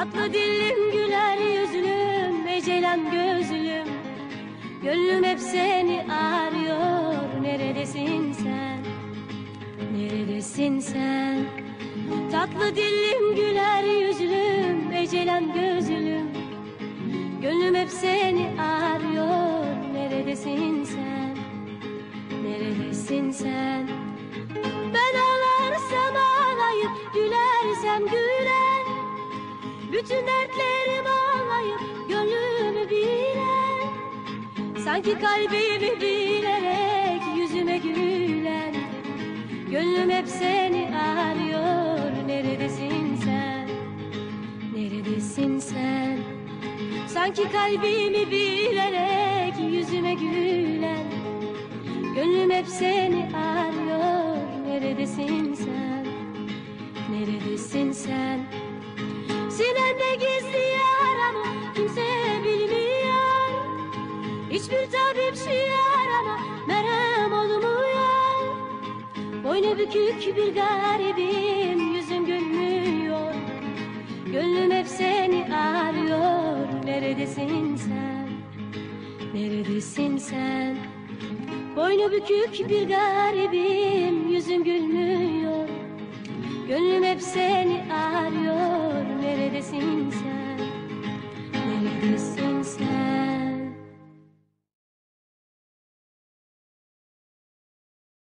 Tatlı dilim güler yüzlüm Ecelen gözlüm. Gönlüm hep seni arıyor Neredesin sen? Neredesin sen? Tatlı dilim güler yüzlüm Ecelen gözlüm. Gönlüm hep seni arıyor Neredesin sen? Neredesin sen Bütün dertlerim ağlayıp Gönlümü bilen Sanki kalbimi bilerek Yüzüme gülen Gönlüm hep seni arıyor. Neredesin sen? Neredesin sen? Sanki kalbimi bilerek Yüzüme gülen Gönlüm hep seni arıyor. Neredesin sen? Neredesin sen Hiçbir tabip şu yarama Merhem olmuyor. Boynu bükük bir garibim Yüzüm gülmüyor. Gönlüm hep seni arıyor. Neredesin sen? Neredesin sen? Boynu bükük bir garibim Yüzüm gülmüyor. Gönlüm hep seni arıyor. Neredesin sen